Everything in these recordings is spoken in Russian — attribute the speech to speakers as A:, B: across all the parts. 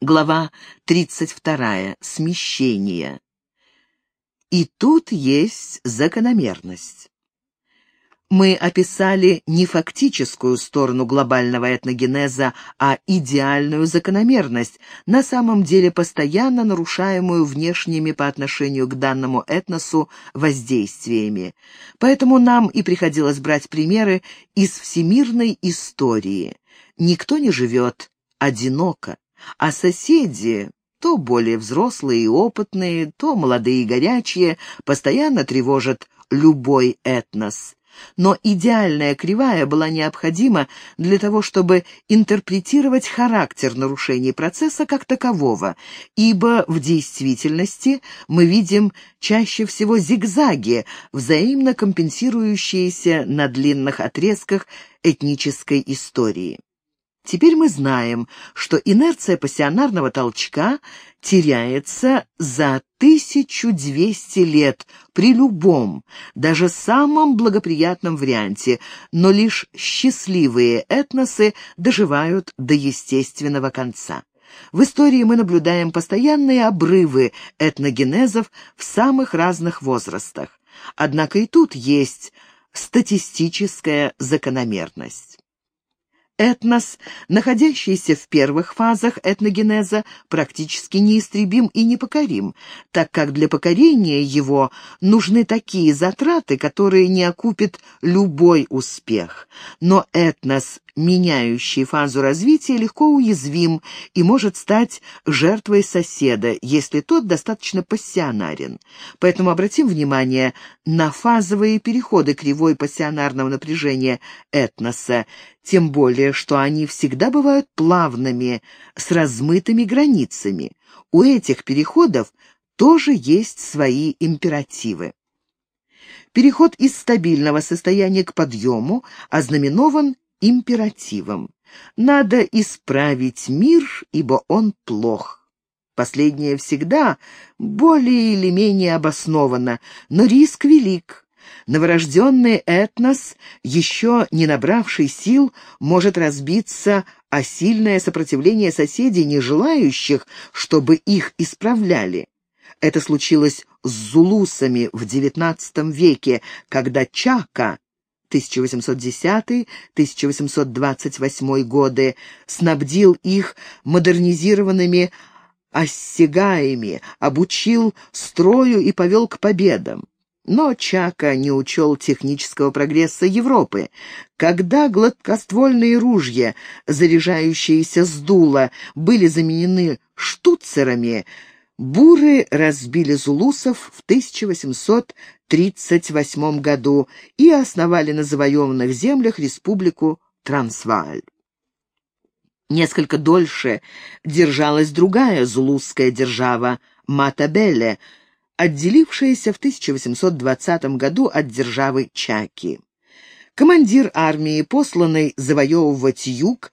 A: Глава 32. Смещение. И тут есть закономерность. Мы описали не фактическую сторону глобального этногенеза, а идеальную закономерность, на самом деле постоянно нарушаемую внешними по отношению к данному этносу воздействиями. Поэтому нам и приходилось брать примеры из всемирной истории. Никто не живет одиноко. А соседи, то более взрослые и опытные, то молодые и горячие, постоянно тревожат любой этнос. Но идеальная кривая была необходима для того, чтобы интерпретировать характер нарушений процесса как такового, ибо в действительности мы видим чаще всего зигзаги, взаимно компенсирующиеся на длинных отрезках этнической истории. Теперь мы знаем, что инерция пассионарного толчка теряется за 1200 лет при любом, даже самом благоприятном варианте, но лишь счастливые этносы доживают до естественного конца. В истории мы наблюдаем постоянные обрывы этногенезов в самых разных возрастах. Однако и тут есть статистическая закономерность. Этнос, находящийся в первых фазах этногенеза, практически неистребим и непокорим, так как для покорения его нужны такие затраты, которые не окупит любой успех. Но этнос, меняющий фазу развития, легко уязвим и может стать жертвой соседа, если тот достаточно пассионарен. Поэтому обратим внимание на фазовые переходы кривой пассионарного напряжения этноса, тем более, что они всегда бывают плавными, с размытыми границами. У этих переходов тоже есть свои императивы. Переход из стабильного состояния к подъему ознаменован императивом. Надо исправить мир, ибо он плох. Последнее всегда более или менее обосновано, но риск велик. Новорожденный этнос, еще не набравший сил, может разбиться о сильное сопротивление соседей, не желающих, чтобы их исправляли. Это случилось с зулусами в XIX веке, когда Чака 1810-1828 годы снабдил их модернизированными оссягаями, обучил строю и повел к победам. Но Чака не учел технического прогресса Европы. Когда гладкоствольные ружья, заряжающиеся с дула, были заменены штуцерами, буры разбили зулусов в 1838 году и основали на завоеванных землях республику Трансвааль. Несколько дольше держалась другая зулусская держава Матабеле, отделившаяся в 1820 году от державы Чаки. Командир армии, посланный завоевывать юг,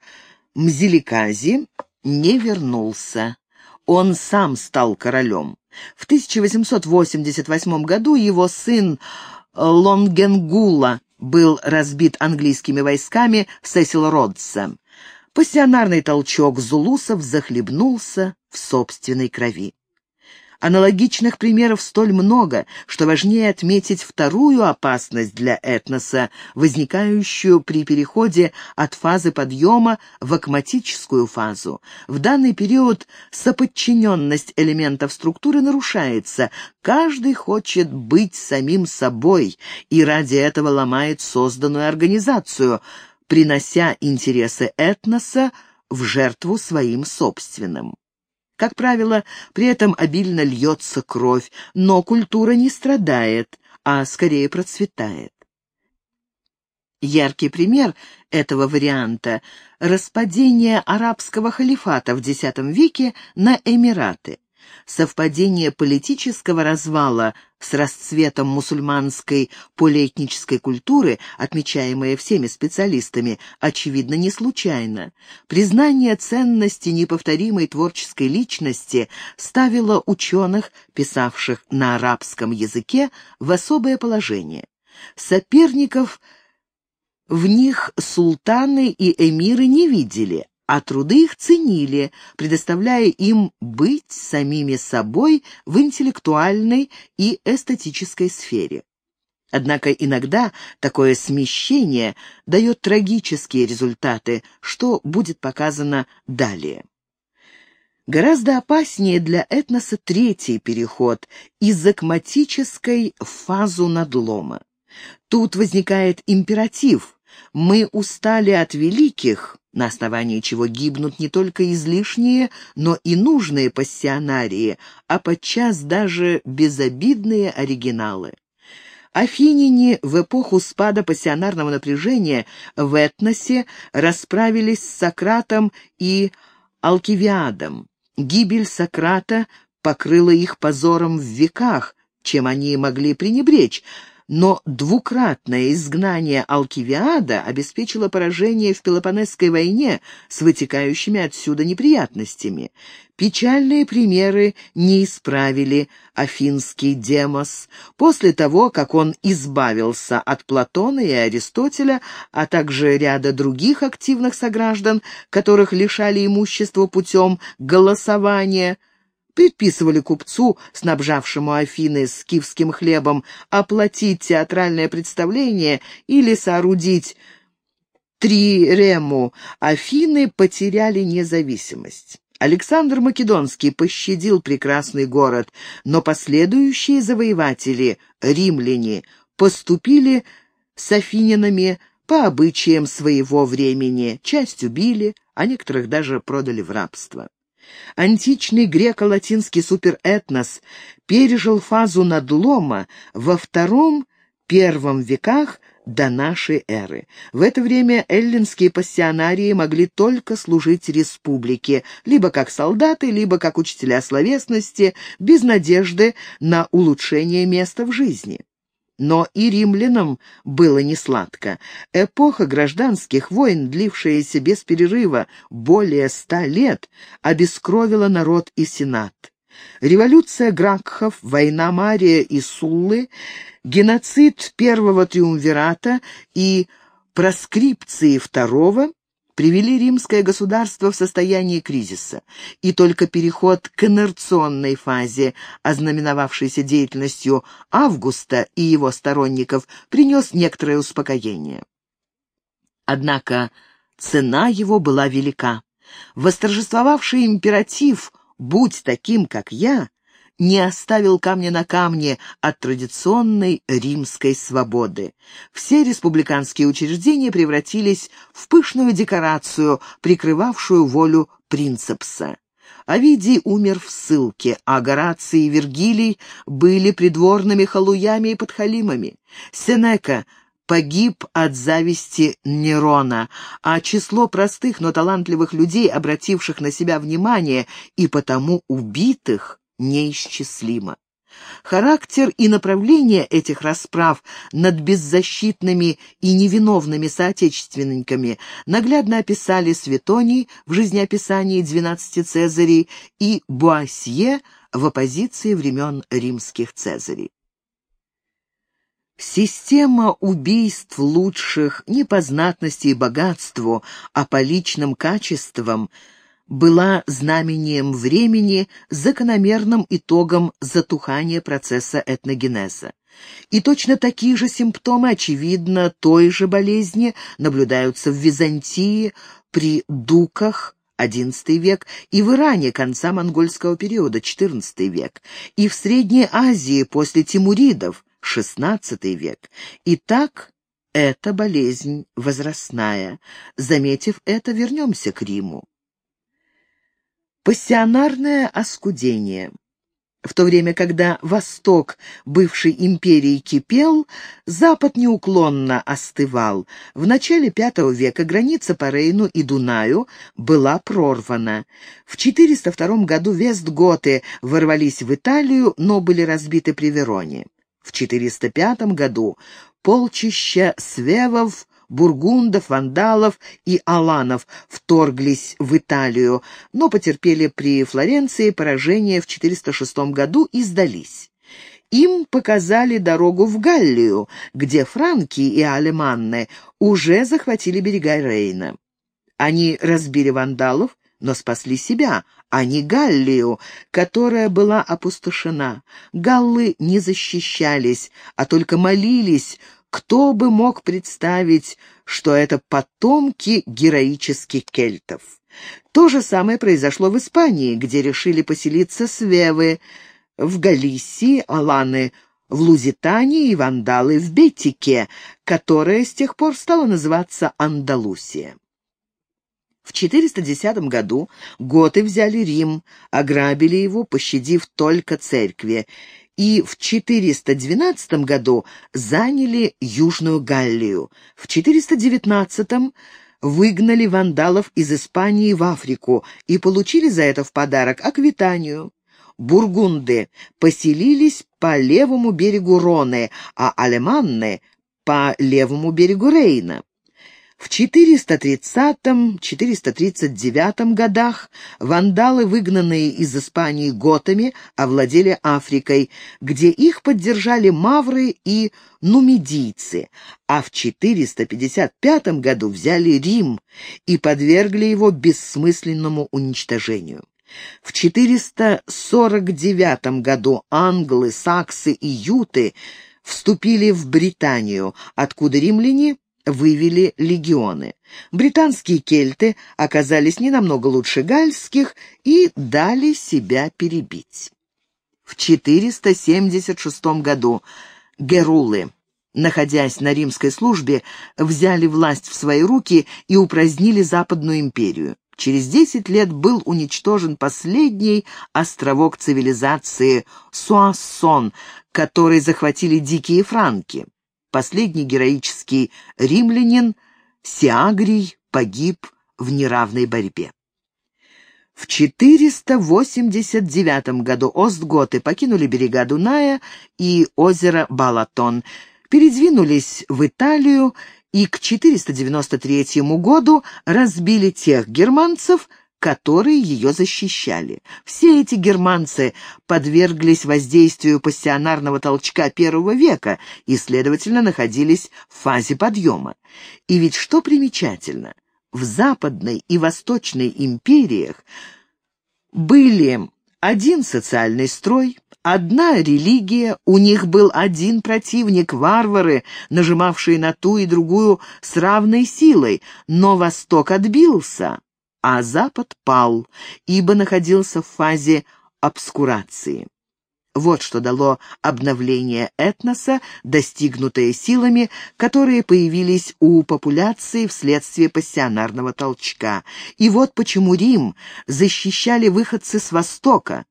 A: Мзиликази, не вернулся. Он сам стал королем. В 1888 году его сын Лонгенгула был разбит английскими войсками Сесил-Родса. Пассионарный толчок зулусов захлебнулся в собственной крови. Аналогичных примеров столь много, что важнее отметить вторую опасность для этноса, возникающую при переходе от фазы подъема в акматическую фазу. В данный период соподчиненность элементов структуры нарушается, каждый хочет быть самим собой и ради этого ломает созданную организацию, принося интересы этноса в жертву своим собственным. Как правило, при этом обильно льется кровь, но культура не страдает, а скорее процветает. Яркий пример этого варианта – распадение арабского халифата в X веке на Эмираты. Совпадение политического развала с расцветом мусульманской полиэтнической культуры, отмечаемое всеми специалистами, очевидно, не случайно. Признание ценности неповторимой творческой личности ставило ученых, писавших на арабском языке, в особое положение. Соперников в них султаны и эмиры не видели, а труды их ценили, предоставляя им быть самими собой в интеллектуальной и эстетической сфере. Однако иногда такое смещение дает трагические результаты, что будет показано далее. Гораздо опаснее для этноса третий переход из акматической в фазу надлома. Тут возникает императив «мы устали от великих», на основании чего гибнут не только излишние, но и нужные пассионарии, а подчас даже безобидные оригиналы. Афиняне в эпоху спада пассионарного напряжения в этносе расправились с Сократом и Алкивиадом. Гибель Сократа покрыла их позором в веках, чем они могли пренебречь, но двукратное изгнание Алкивиада обеспечило поражение в Пелопонесской войне с вытекающими отсюда неприятностями. Печальные примеры не исправили афинский Демос. После того, как он избавился от Платона и Аристотеля, а также ряда других активных сограждан, которых лишали имущества путем голосования, предписывали купцу, снабжавшему Афины скифским хлебом, оплатить театральное представление или соорудить три рему, Афины потеряли независимость. Александр Македонский пощадил прекрасный город, но последующие завоеватели, римляне, поступили с афинянами по обычаям своего времени, часть убили, а некоторых даже продали в рабство. Античный греко-латинский суперэтнос пережил фазу надлома во втором-первом веках до нашей эры. В это время эллинские пассионарии могли только служить республике, либо как солдаты, либо как учителя словесности, без надежды на улучшение места в жизни. Но и римлянам было несладко. Эпоха гражданских войн, длившаяся без перерыва более ста лет, обескровила народ и сенат. Революция Гракхов, война Мария и Суллы, геноцид первого триумвирата и проскрипции второго привели римское государство в состояние кризиса, и только переход к инерционной фазе, ознаменовавшейся деятельностью Августа и его сторонников, принес некоторое успокоение. Однако цена его была велика. Восторжествовавший императив «Будь таким, как я» не оставил камня на камне от традиционной римской свободы. Все республиканские учреждения превратились в пышную декорацию, прикрывавшую волю принцепса. Овидий умер в ссылке, а Гораций и Вергилий были придворными халуями и подхалимами. Сенека погиб от зависти Нерона, а число простых, но талантливых людей, обративших на себя внимание и потому убитых, неисчислимо. Характер и направление этих расправ над беззащитными и невиновными соотечественниками наглядно описали Светоний в жизнеописании двенадцати Цезарей и Буасье в оппозиции времен римских Цезарей. Система убийств лучших не по знатности и богатству, а по личным качествам – была знамением времени, закономерным итогом затухания процесса этногенеза. И точно такие же симптомы, очевидно, той же болезни наблюдаются в Византии при дуках XI век и в Иране конца монгольского периода XIV век, и в Средней Азии после тимуридов XVI век. И так эта болезнь возрастная. Заметив это, вернемся к Риму. Пассионарное оскудение. В то время, когда Восток бывшей империи кипел, Запад неуклонно остывал. В начале V века граница по Рейну и Дунаю была прорвана. В 402 году вестготы ворвались в Италию, но были разбиты при Вероне. В 405 году полчища свевов бургундов, вандалов и аланов вторглись в Италию, но потерпели при Флоренции поражение в 406 году и сдались. Им показали дорогу в Галлию, где франки и алеманны уже захватили берега Рейна. Они разбили вандалов, но спасли себя, а не Галлию, которая была опустошена. Галлы не защищались, а только молились, кто бы мог представить, что это потомки героических кельтов. То же самое произошло в Испании, где решили поселиться свевы, в Галисии — аланы, в Лузитании и вандалы в Бетике, которая с тех пор стала называться Андалусия. В 410 году готы взяли Рим, ограбили его, пощадив только церкви, и в 412 году заняли Южную Галлию. В 419 выгнали вандалов из Испании в Африку и получили за это в подарок Аквитанию. Бургунды поселились по левому берегу Роны, а алеманны — по левому берегу Рейна. В 430-439 годах вандалы, выгнанные из Испании готами, овладели Африкой, где их поддержали мавры и нумидийцы, а в 455 году взяли Рим и подвергли его бессмысленному уничтожению. В 449 году англы, саксы и юты вступили в Британию, откуда римляне вывели легионы. Британские кельты оказались не намного лучше гальских и дали себя перебить. В 476 году герулы, находясь на римской службе, взяли власть в свои руки и упразднили Западную империю. Через десять лет был уничтожен последний островок цивилизации Суассон, который захватили дикие франки. Последний героический римлянин Сиагрий погиб в неравной борьбе. В 489 году Остготы покинули берега Дуная и озеро Балатон, передвинулись в Италию и к 493 году разбили тех германцев, которые ее защищали. Все эти германцы подверглись воздействию пассионарного толчка первого века и, следовательно, находились в фазе подъема. И ведь что примечательно, в Западной и Восточной империях были один социальный строй, одна религия, у них был один противник, варвары, нажимавшие на ту и другую с равной силой, но Восток отбился, а Запад пал, ибо находился в фазе обскурации. Вот что дало обновление этноса, достигнутое силами, которые появились у популяции вследствие пассионарного толчка. И вот почему Рим защищали выходцы с Востока.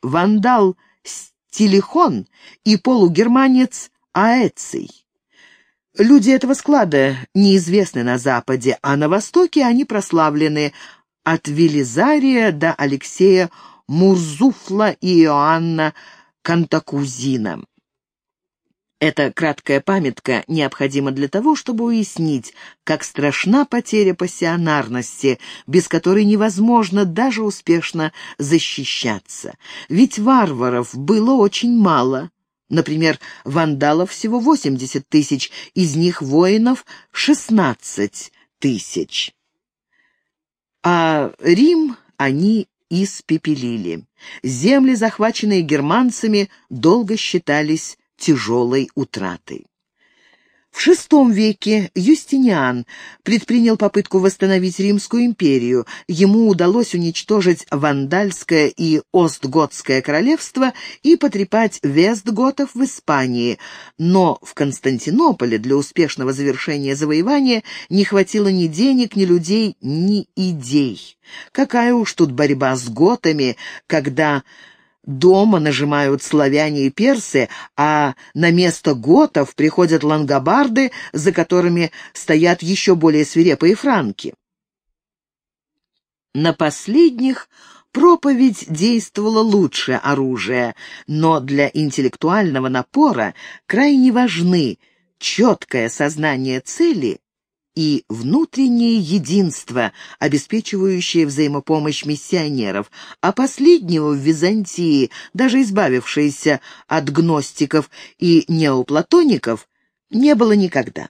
A: Вандал Стилихон и полугерманец Аэций. Люди этого склада неизвестны на Западе, а на Востоке они прославлены от Велизария до Алексея Мурзуфла и Иоанна Кантакузина. Эта краткая памятка необходима для того, чтобы уяснить, как страшна потеря пассионарности, без которой невозможно даже успешно защищаться. Ведь варваров было очень мало. Например, вандалов всего 80 тысяч, из них воинов 16 тысяч. А Рим они испепелили. Земли, захваченные германцами, долго считались тяжелой утратой. В VI веке Юстиниан предпринял попытку восстановить Римскую империю. Ему удалось уничтожить Вандальское и Остготское королевство и потрепать Вестготов в Испании. Но в Константинополе для успешного завершения завоевания не хватило ни денег, ни людей, ни идей. Какая уж тут борьба с готами, когда Дома нажимают славяне и персы, а на место готов приходят лангобарды, за которыми стоят еще более свирепые франки. На последних проповедь действовала лучше оружия, но для интеллектуального напора крайне важны четкое сознание цели и внутреннее единство, обеспечивающее взаимопомощь миссионеров, а последнего в Византии, даже избавившиеся от гностиков и неоплатоников, не было никогда.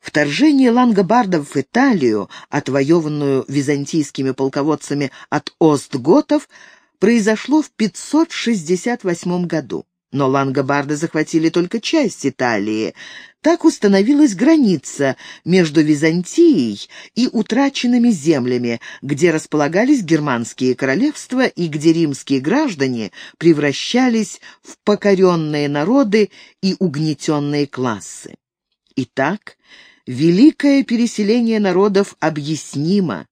A: Вторжение лангобардов в Италию, отвоеванную византийскими полководцами от остготов, произошло в 568 году. Но лангобарды захватили только часть Италии. Так установилась граница между Византией и утраченными землями, где располагались германские королевства и где римские граждане превращались в покоренные народы и угнетенные классы. Итак, великое переселение народов объяснимо.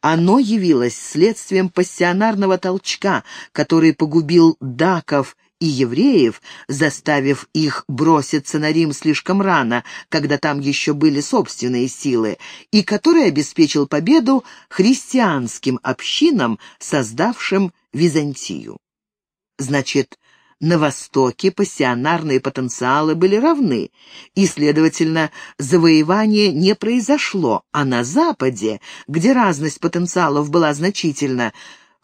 A: Оно явилось следствием пассионарного толчка, который погубил даков и евреев, заставив их броситься на Рим слишком рано, когда там еще были собственные силы, и который обеспечил победу христианским общинам, создавшим Византию. Значит, на Востоке пассионарные потенциалы были равны, и, следовательно, завоевание не произошло, а на Западе, где разность потенциалов была значительна,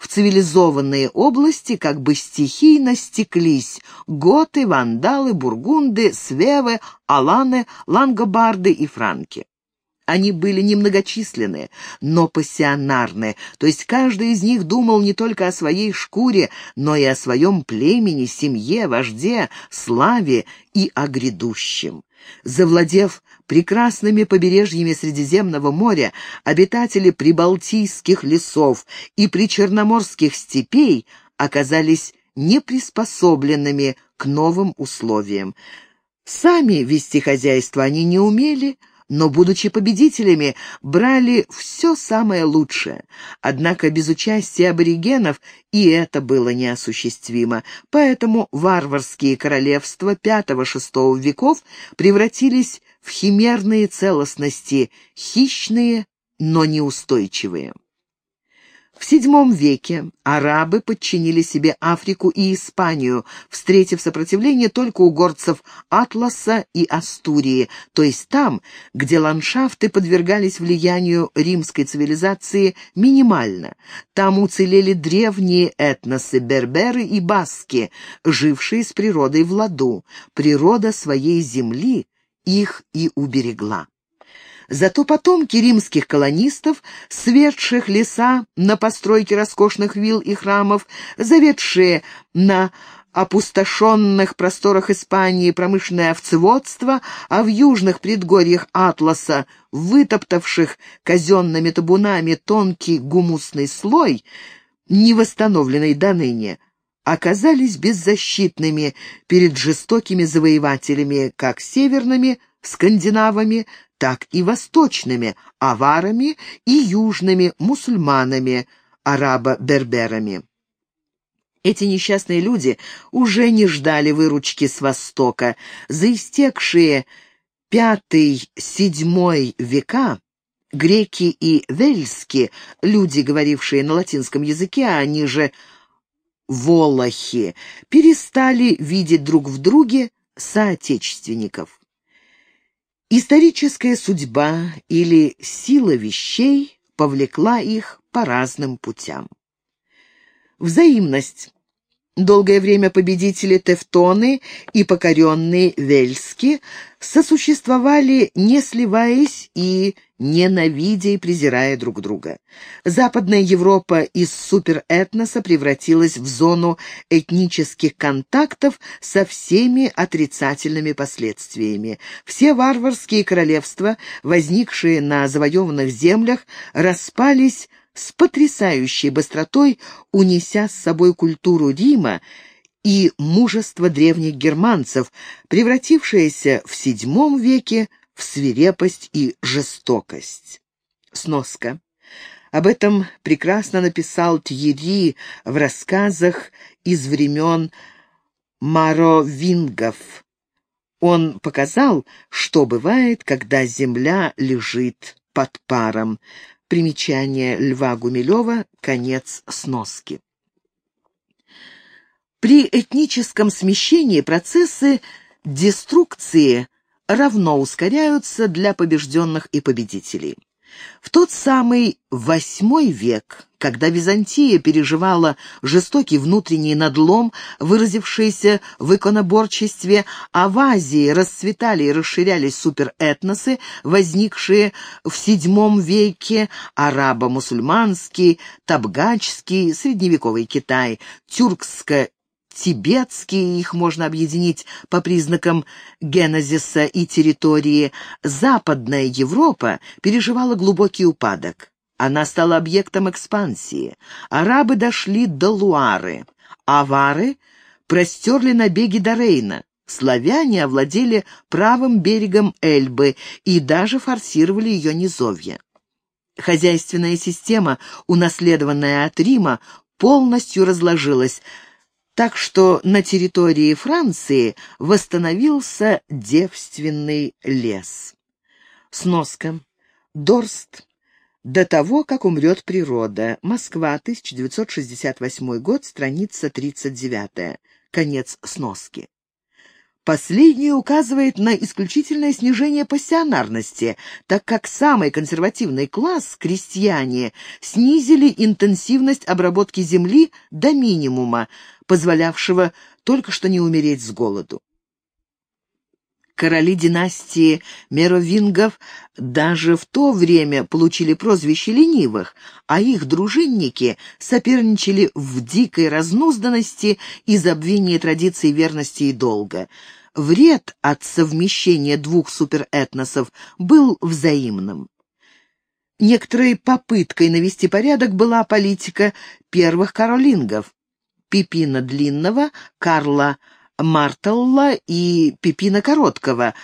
A: в цивилизованные области как бы стихийно стеклись готы, вандалы, бургунды, свевы, аланы, лангобарды и франки. Они были немногочисленны, но пассионарны, то есть каждый из них думал не только о своей шкуре, но и о своем племени, семье, вожде, славе и о грядущем. Завладев прекрасными побережьями Средиземного моря, обитатели прибалтийских лесов и причерноморских степей оказались неприспособленными к новым условиям. Сами вести хозяйство они не умели, но, будучи победителями, брали все самое лучшее. Однако без участия аборигенов и это было неосуществимо, поэтому варварские королевства V-VI веков превратились в химерные целостности, хищные, но неустойчивые. В VII веке арабы подчинили себе Африку и Испанию, встретив сопротивление только у горцев Атласа и Астурии, то есть там, где ландшафты подвергались влиянию римской цивилизации минимально. Там уцелели древние этносы берберы и баски, жившие с природой в ладу. Природа своей земли их и уберегла. Зато потомки римских колонистов, светших леса на постройке роскошных вилл и храмов, заведшие на опустошенных просторах Испании промышленное овцеводство, а в южных предгорьях Атласа, вытоптавших казенными табунами тонкий гумусный слой, не восстановленный до ныне, оказались беззащитными перед жестокими завоевателями, как северными, скандинавами, так и восточными, аварами и южными, мусульманами, арабо-берберами. Эти несчастные люди уже не ждали выручки с Востока. За истекшие пятый-седьмой века греки и вельски, люди, говорившие на латинском языке, а они же волохи, перестали видеть друг в друге соотечественников. Историческая судьба или сила вещей повлекла их по разным путям. Взаимность. Долгое время победители Тевтоны и покоренные Вельски сосуществовали, не сливаясь и ненавидя и презирая друг друга. Западная Европа из суперэтноса превратилась в зону этнических контактов со всеми отрицательными последствиями. Все варварские королевства, возникшие на завоеванных землях, распались с потрясающей быстротой, унеся с собой культуру Рима и мужество древних германцев, превратившееся в VII веке в свирепость и жестокость. Сноска. Об этом прекрасно написал Тьери в рассказах из времен Маровингов. Он показал, что бывает, когда земля лежит под паром. Примечание Льва Гумилева, конец сноски. При этническом смещении процессы деструкции равно ускоряются для побежденных и победителей. В тот самый восьмой век, Когда Византия переживала жестокий внутренний надлом, выразившийся в иконоборчестве, а в Азии расцветали и расширялись суперэтносы, возникшие в VII веке, арабо-мусульманский, табгачский, средневековый Китай, тюркско тибетские, их можно объединить по признакам генезиса и территории, Западная Европа переживала глубокий упадок. Она стала объектом экспансии. Арабы дошли до Луары. Авары простерли набеги до Рейна. Славяне овладели правым берегом Эльбы и даже форсировали ее низовья. Хозяйственная система, унаследованная от Рима, полностью разложилась, так что на территории Франции восстановился девственный лес. Сноска. Дорст. До того, как умрет природа. Москва, 1968 год, страница 39. Конец сноски. Последнее указывает на исключительное снижение пассионарности, так как самый консервативный класс, крестьяне, снизили интенсивность обработки земли до минимума, позволявшего только что не умереть с голоду. Короли династии Меровингов даже в то время получили прозвище ленивых, а их дружинники соперничали в дикой разнузданности и забвении традиций верности и долга. Вред от совмещения двух суперэтносов был взаимным. Некоторой попыткой навести порядок была политика первых каролингов, Пипина Длинного, Карла Мартелла и Пипина Короткого,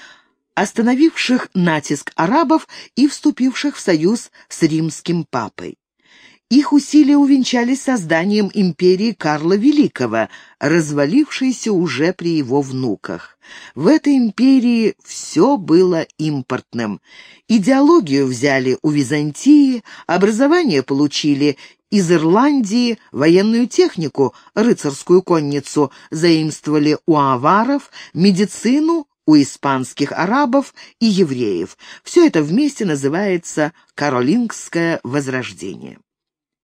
A: остановивших натиск арабов и вступивших в союз с римским папой. Их усилия увенчались созданием империи Карла Великого, развалившейся уже при его внуках. В этой империи все было импортным. Идеологию взяли у Византии, образование получили из Ирландии военную технику, рыцарскую конницу заимствовали у аваров, медицину у испанских арабов и евреев. Все это вместе называется «Каролингское возрождение».